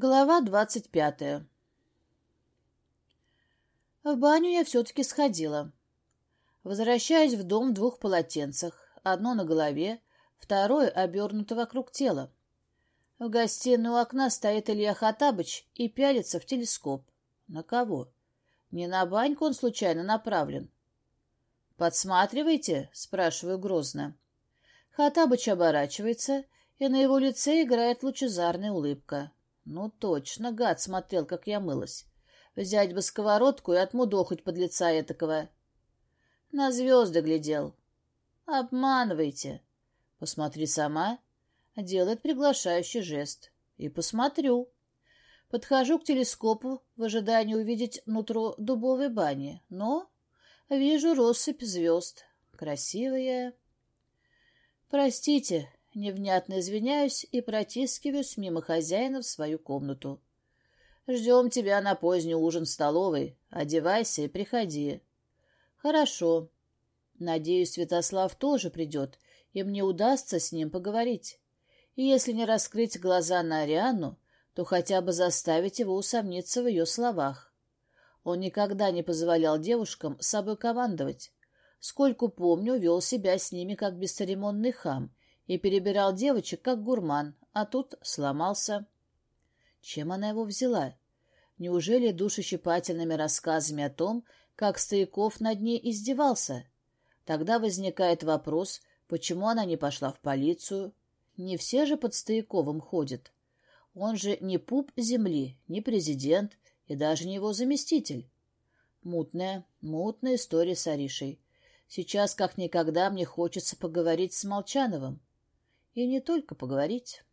Глава двадцать пятая В баню я все-таки сходила. Возвращаюсь в дом в двух полотенцах, одно на голове, второе обернуто вокруг тела. В гостиной у окна стоит Илья Хатабыч и пялится в телескоп. На кого? Не на баньку он случайно направлен. «Подсматриваете?» — спрашиваю грозно. Хатабыч оборачивается, и на его лице играет лучезарная улыбка. Ну точно, гад смотрел, как я мылась. Взять бы сковородку и отмудохать под лица этакого. На звезды глядел. Обманывайте. Посмотри сама. Делает приглашающий жест. И посмотрю. Подхожу к телескопу в ожидании увидеть нутро дубовой бани, но вижу россыпь звезд. Красивая. Простите, Невнятно извиняюсь и протискиваюсь мимо хозяина в свою комнату. «Ждем тебя на поздний ужин в столовой. Одевайся и приходи». «Хорошо. Надеюсь, Святослав тоже придет, и мне удастся с ним поговорить. И если не раскрыть глаза на Арианну, то хотя бы заставить его усомниться в ее словах. Он никогда не позволял девушкам с собой командовать. Сколько помню, вел себя с ними как бесцеремонный хам и перебирал девочек, как гурман, а тут сломался. Чем она его взяла? Неужели душещипательными рассказами о том, как Стояков над ней издевался? Тогда возникает вопрос, почему она не пошла в полицию? Не все же под Стояковым ходят. Он же не пуп земли, не президент и даже не его заместитель. Мутная, мутная история с Аришей. Сейчас как никогда мне хочется поговорить с Молчановым. И не только поговорить.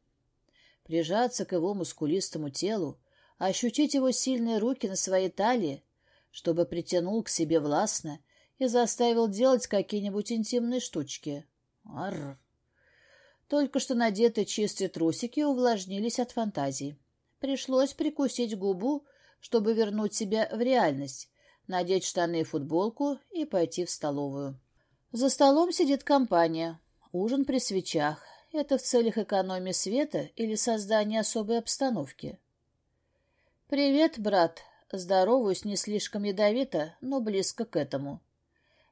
Прижаться к его мускулистому телу, ощутить его сильные руки на своей талии, чтобы притянул к себе властно и заставил делать какие-нибудь интимные штучки. Арр! Только что надетые чистые трусики увлажнились от фантазий. Пришлось прикусить губу, чтобы вернуть себя в реальность, надеть штаны и футболку и пойти в столовую. За столом сидит компания. Ужин при свечах. Это в целях экономии света или создания особой обстановки? «Привет, брат!» Здороваюсь не слишком ядовито, но близко к этому.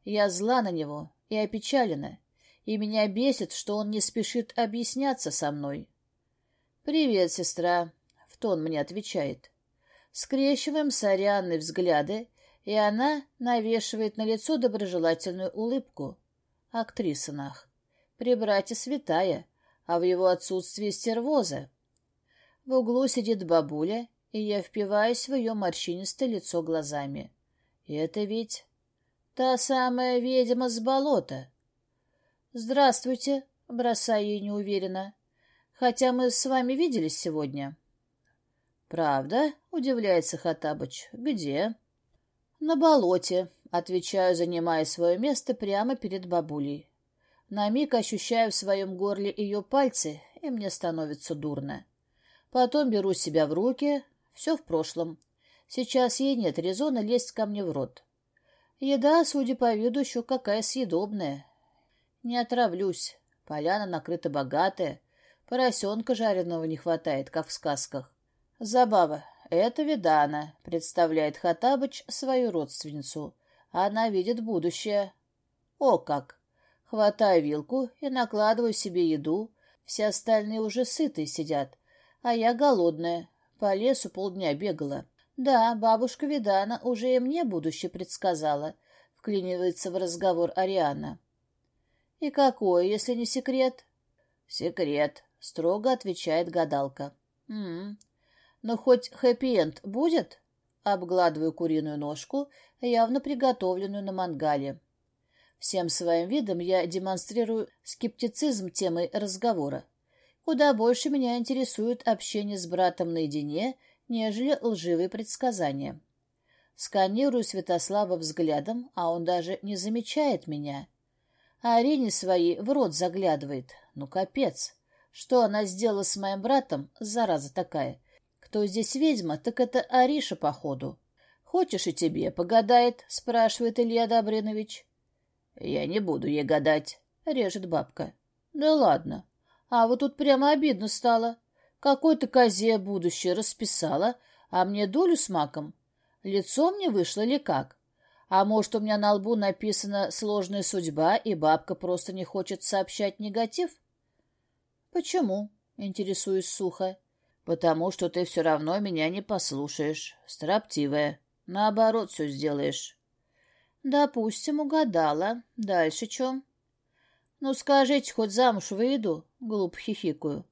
Я зла на него и опечалена, и меня бесит, что он не спешит объясняться со мной. «Привет, сестра!» — в тон мне отвечает. Скрещиваем с Арианной взгляды, и она навешивает на лицо доброжелательную улыбку. Актриса нах. При брате святая, а в его отсутствии стервоза. В углу сидит бабуля, и я впиваюсь в ее морщинистое лицо глазами. И это ведь та самая ведьма с болота. «Здравствуйте», — бросаю ей неуверенно, «хотя мы с вами виделись сегодня». «Правда?» — удивляется Хатабыч. «Где?» «На болоте», — отвечаю, занимая свое место прямо перед бабулей. На миг ощущаю в своем горле ее пальцы, и мне становится дурно. Потом беру себя в руки, все в прошлом. Сейчас ей нет резона лезть ко мне в рот. Еда, судя по виду, еще какая съедобная. Не отравлюсь. Поляна накрыта богатая. Поросенка жареного не хватает, как в сказках. Забава. Это Видана, представляет Хатабыч свою родственницу. Она видит будущее. О как! Хватаю вилку и накладываю себе еду. Все остальные уже сытые сидят, а я голодная. По лесу полдня бегала. Да, бабушка Видана уже и мне будущее предсказала. Вклинивается в разговор Ариана. И какое, если не секрет? Секрет, строго отвечает гадалка. М Но хоть хэппи-энд будет? Обгладываю куриную ножку, явно приготовленную на мангале. Всем своим видом я демонстрирую скептицизм темы разговора. Куда больше меня интересует общение с братом наедине, нежели лживые предсказания. Сканирую Святослава взглядом, а он даже не замечает меня. А Арине своей в рот заглядывает. Ну, капец! Что она сделала с моим братом, зараза такая? Кто здесь ведьма, так это Ариша, походу. «Хочешь и тебе погадает?» — спрашивает Илья Добрынович. «Я не буду ей гадать», — режет бабка. «Да ладно. А вот тут прямо обидно стало. Какой-то козе будущее расписала, а мне долю с маком. Лицо мне вышло ли как? А может, у меня на лбу написана «сложная судьба», и бабка просто не хочет сообщать негатив? Почему? Интересуюсь сухо. Потому что ты все равно меня не послушаешь. Строптивая. Наоборот все сделаешь. Допустим, угадала. Дальше чем? Ну, скажите, хоть замуж выйду? Глупо хихикаю.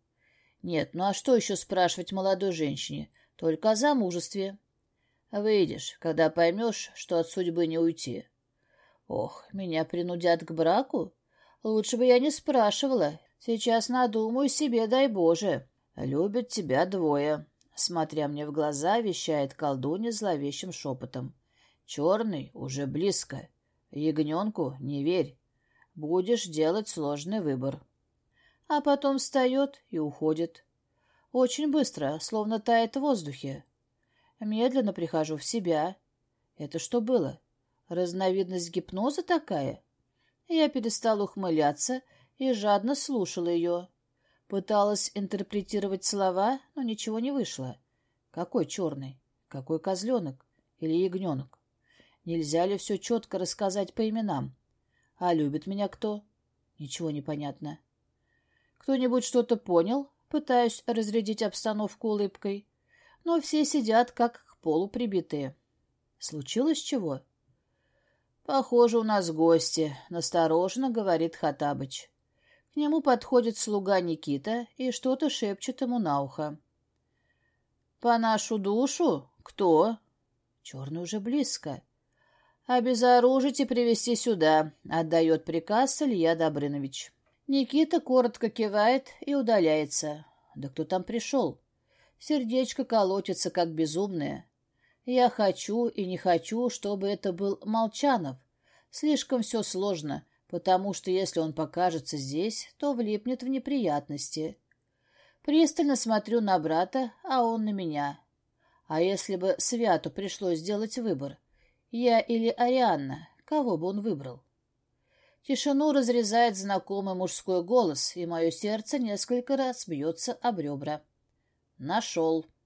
Нет, ну а что еще спрашивать молодой женщине? Только о замужестве. Выйдешь, когда поймешь, что от судьбы не уйти. Ох, меня принудят к браку? Лучше бы я не спрашивала. Сейчас надумаю себе, дай Боже. Любят тебя двое. Смотря мне в глаза, вещает колдунья зловещим шепотом. Черный уже близко. Ягненку не верь. Будешь делать сложный выбор. А потом встает и уходит. Очень быстро, словно тает в воздухе. Медленно прихожу в себя. Это что было? Разновидность гипноза такая? Я перестала ухмыляться и жадно слушала ее. Пыталась интерпретировать слова, но ничего не вышло. Какой черный? Какой козленок? Или ягненок? Нельзя ли все четко рассказать по именам? А любит меня кто? Ничего не понятно. Кто-нибудь что-то понял? Пытаюсь разрядить обстановку улыбкой. Но все сидят, как к полу прибитые. Случилось чего? Похоже, у нас гости, настороженно говорит Хатабыч. К нему подходит слуга Никита и что-то шепчет ему на ухо. «По нашу душу? Кто?» «Черный уже близко. «Обезоружить и привести сюда», — отдает приказ Илья Добрынович. Никита коротко кивает и удаляется. Да кто там пришел? Сердечко колотится, как безумное. Я хочу и не хочу, чтобы это был Молчанов. Слишком все сложно, потому что если он покажется здесь, то влипнет в неприятности. Пристально смотрю на брата, а он на меня. А если бы Святу пришлось сделать выбор — я или Арианна, кого бы он выбрал? Тишину разрезает знакомый мужской голос, и мое сердце несколько раз бьется об ребра. Нашел.